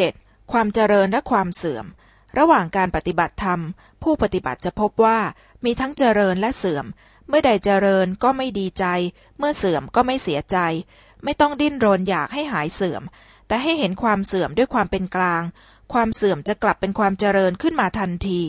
7. ความเจริญและความเสื่อม ระหว่างการปฏิบัติธรรม ผู้ปฏิบัติจะพบว่ามีทั้งเจริญและเสื่อม เมื่อใดเจริญก็ไม่ดีใจ เมื่อเสื่อมก็ไม่เสียใจ ไม่ต้องดิ้นรนอยากให้หายเสื่อม แต่ให้เห็นความเสื่อมด้วยความเป็นกลาง ความเสื่อมจะกลับเป็นความเจริญขึ้นมาทันที